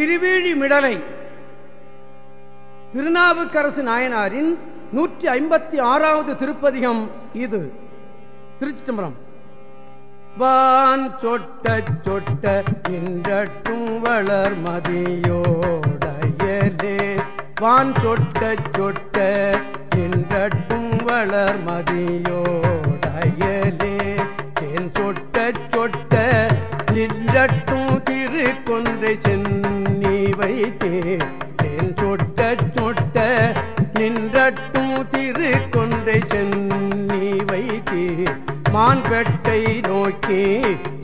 திருவேழிமிடலை திருநாவுக்கரசு நாயனாரின் நூற்றி ஐம்பத்தி ஆறாவது திருப்பதிகம் இது. திருச்சிட்டம்பரம் வான் சொட்ட சொட்ட நின்றட்டும் வளர் மதியோடையலே. வான் சொட்ட சொட்ட நின்றட்டும் வளர் மதியோ மான்பெட்டை நோக்கி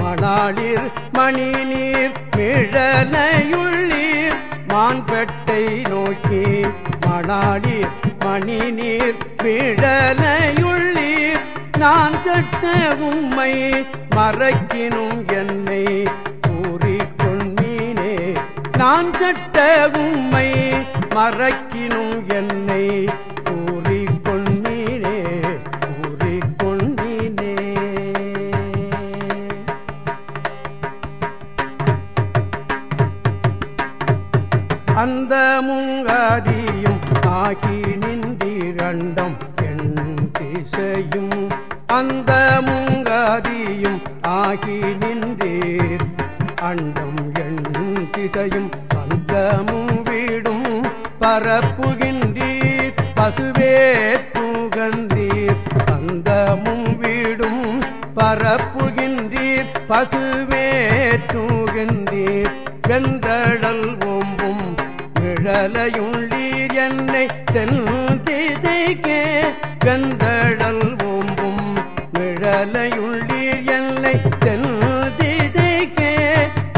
மணாளிர் மணி நீர் மிழலையுள்ளீர். மான்பெட்டை நோக்கி மணாளிர் மணி நீர் மிழலையுள்ளீர். நான் கட்ட உம்மை மறைக்கினும் என்னை கூறிக்கொண்டீனே நான் கட்ட உம்மை மறக்கினும் என்னை அந்த முங்காதியும் ஆகி நின்றிரண்டம் என் திசையும். அந்த முங்காதியும் ஆகி நின்றீர். அண்டம் எண் திசையும் அந்தமும் வீடும். பரப்புகின்றீர் பசுவே புகந்தீர். அந்தமும் வீடும் பரப்புகின்றீர் பசுவே தூகின்றீர் வெந்தழல் கலையுள்ளீர் என்னை தென்திதைக்கே கந்தடல் ஓம்பும் விழலையுள்ளீர் என்னை தென்திதைக்கே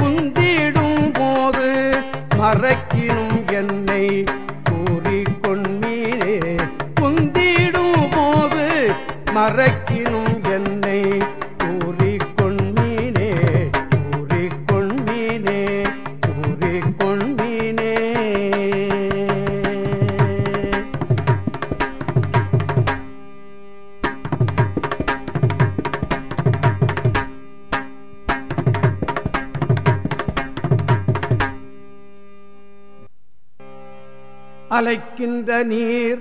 குந்திடும் போது மறக்கினும் என்னை கூறிக்கொண்டீரே குந்திடும் போது மறக்க அலைக்கின்ற நீர்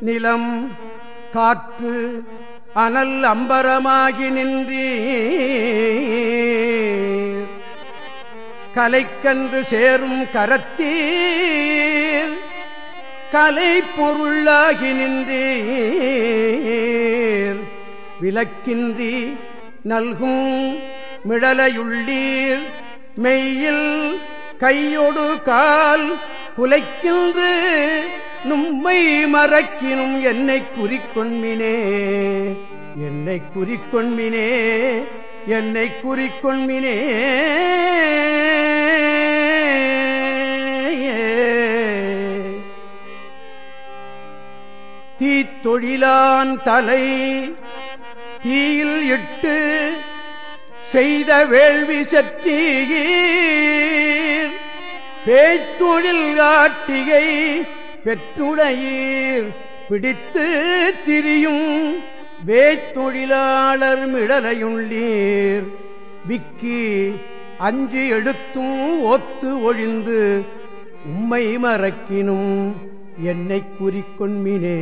நிலம் காற்று அனல் அம்பரமாகி நின்றீர். கலைக்கன்று சேரும் கரத்தீர். கலை பொருளாகி நின்றீர். விளக்கின்றி நல்கும் மிடலையுள்ளீர். மெய்யில் கையொடு கால் குலைக்கின்று நும்மை மறக்கினும் என்னை குறிக்கொண்மினே. என்னை குறிக்கொண்மினே என்னை குறிக்கொண்மினே. தீத்தொழிலான் தலை தீயில் இட்டு செய்த வேள்வி சற்றீர் பேய்த்தொழில் காட்டிகை பெற்றுடையீர். பிடித்து திரியும் வேய்த்தொழிலாளர் மிடலையுள்ளீர். விக்கி அஞ்சு எடுத்தும் ஒத்து ஒழிந்து உம்மை மறக்கினும் என்னை குறிக்கொண்மினே.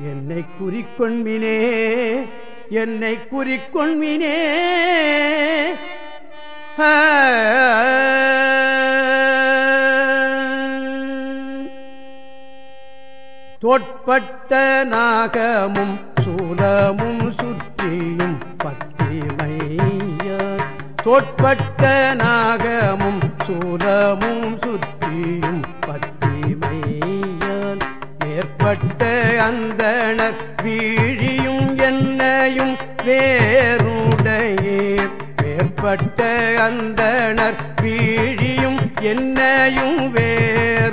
என்னை குறிக்கொண்மினே. என்னை குறிக்கொண்மினே. தொட்பட்ட நாகமும் சூலமும் சுற்றியும் பத்திமைய தொட்பட்ட நாகமும் சூலமும் சுற்றியும் பத்திமையான் ஏற்பட்ட அந்தணர் வீழியும் என்னையும் வேறுடையீர். ஏற்பட்ட அந்தணர் வீழியும் என்னையும் வேறுடையீர்.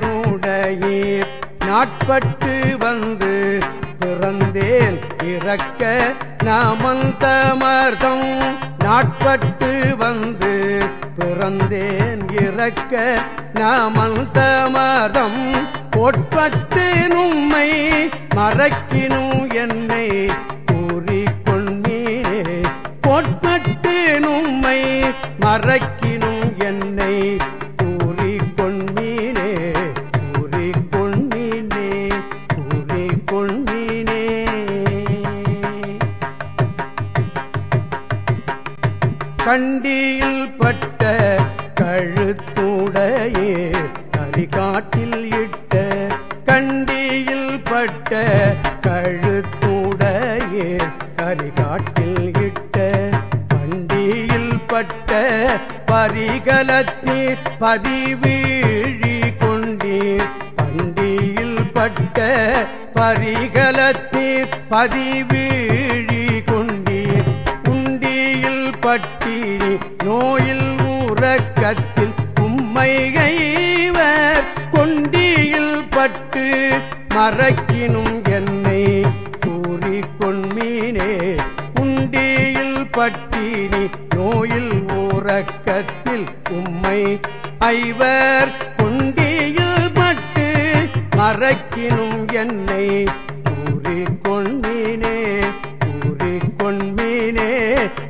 நாட்பட்டு வந்து பிறந்தேன் இறக்க நாமந்தமர்தம் நாட்பட்டு வந்து பிறந்தேன் இறக்க நாமந்தமர்தம் கோட்பட்டு நும்மை மறக்கினும் என்னை கூறிக்கொண்டீரே. கோட்பட்டு நும்மை மறக்கினும் கண்டியில் பட்ட கழுத்துடையே கரிகாட்டில் இட்ட கண்டியில் பட்ட கழுத்துடையே கரிகாட்டில் இட்ட கண்டியில் பட்ட பரிகலத்தீர் பதிவீழி கொண்டீர் பண்டியில் பட்ட பரிகலத்தீர் பதிவீழ் உறக்கத்தில் உம்மைகைவர் கொண்டியில் பட்டு மறக்கினும் என்னை கூறி கொண்மீனே உண்டியில் பட்டினி நோயில் உறக்கத்தில் உம்மை ஐவர் கொண்டியில் பட்டு மறக்கினும் என்னை கூறி கொண்மீனே கூறி கொண்மீனே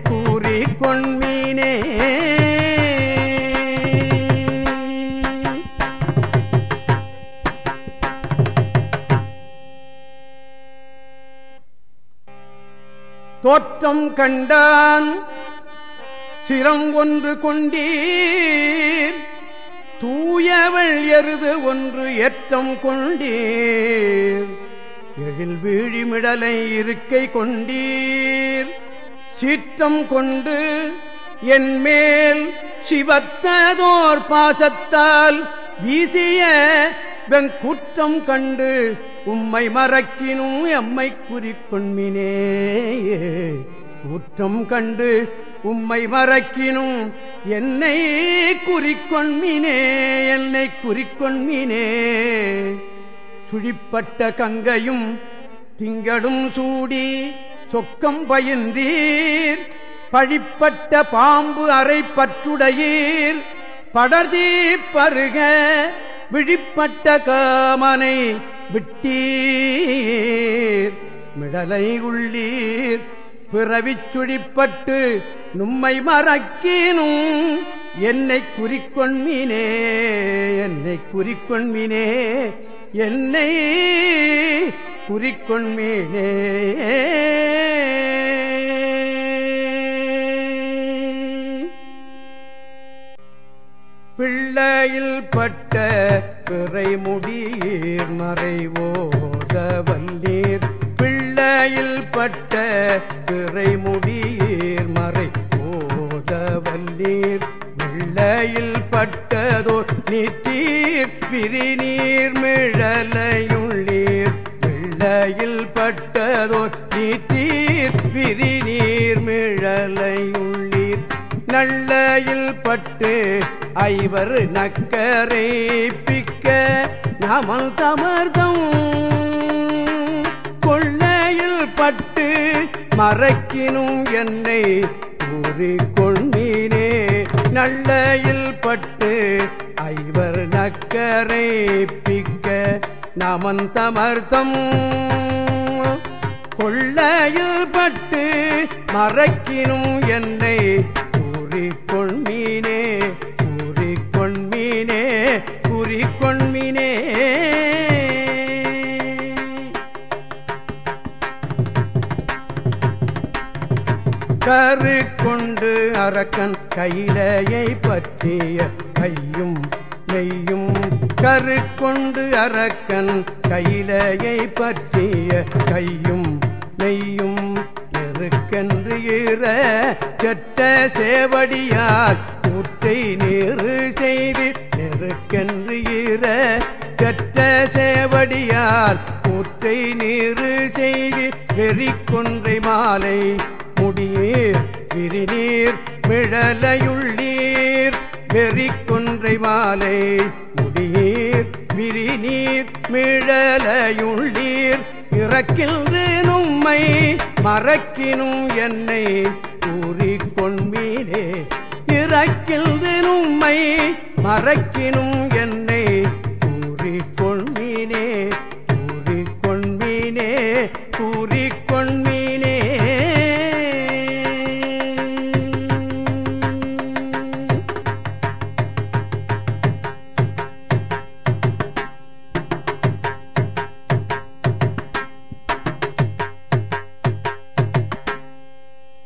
கூறி கொண்மீனே தோற்றம் கண்டான். சிரம் ஒன்று கொண்டீர். தூயவள் எருது ஒன்று ஏற்றம் கொண்டீர். எழில் வீழிமிடலை இருக்கை கொண்டீர். சீற்றம் கொண்டு என் மேல் சிவத்ததோர் பாசத்தால் வீசிய வெங்குற்றம் கண்டு உம்மை மறக்கினும் எம்மை குறிக்கொண்மினே குற்றம் கண்டு உம்மை மறக்கினும் என்னை குறிக்கொண்மினே என்னை குறிக்கொண்மினே. சுழிப்பட்ட கங்கையும் திங்களும் சூடி சொக்கம் பயின்றீர். பழிப்பட்ட பாம்பு அறை பற்றுடையீர். படர்தீப்பருக விழிப்பட்ட காமனை விட்டீர். மிடலை உள்ளீர். பிறவிச் சுழிப்பட்டு நும்மை மறக்கினும். என்னை குறிக்கொண்மினே என்னை குறிக்கொண்மினே என்னை குறிக்கொண்மீனே. பிள்ளையில் பட்ட பிறை முடியீர் மறைவோத வந்தீர். பிள்ளையில் பட்ட பிறை முடியீர் மறை ஓத வல்லீர் வெள்ளையில் பட்டதோர் நீத்தீர் பிரிநீர் மிழலையுள்ளீர் பிள்ளையில் பட்டதோர் நீத்தீர் பிரிநீர் மிழலையுள்ளீர் நல்லையில் பட்டு ஐவர் நக்கரை கேட்க நமல் தமர்தம். கொள்ளையில் பட்டு மறைக்கினும் என்னை கூறிக்கொண்டீனே நல்லையில் பட்டு ஐவர் நக்கரை பிக்க நமன் தமர்த்தம் கொள்ளையில் பட்டு மறைக்கினும் என்னை பொன்மினே கரு கொண்டு அரக்கன் கையிலையை பற்றிய கையும் மெய்யும். கரு கொண்டு அரக்கன் கையிலையை பற்றிய கையும் மெய்யும். நெருக்கென்று ஈர செட்ட சேவடியார் ஊற்றை நீரு செய்து நெருக்கென்று ஈர கற்ற சேவடியார் கூற்றை நீரு செய்து வெறி கொன்றை மாலை முடியீர் விரிநீர் மிழலையுள்ளீர் வெறி கொன்றை மாலை முடியீர் விரிநீர் மிழலையுள்ளீர் இறக்கின்றும்மை மறக்கினும் என்னை கூறிக்கொண்மீனே. இறக்கின்றும்மை மறக்கினும் என்னை குறிக்கொண்டு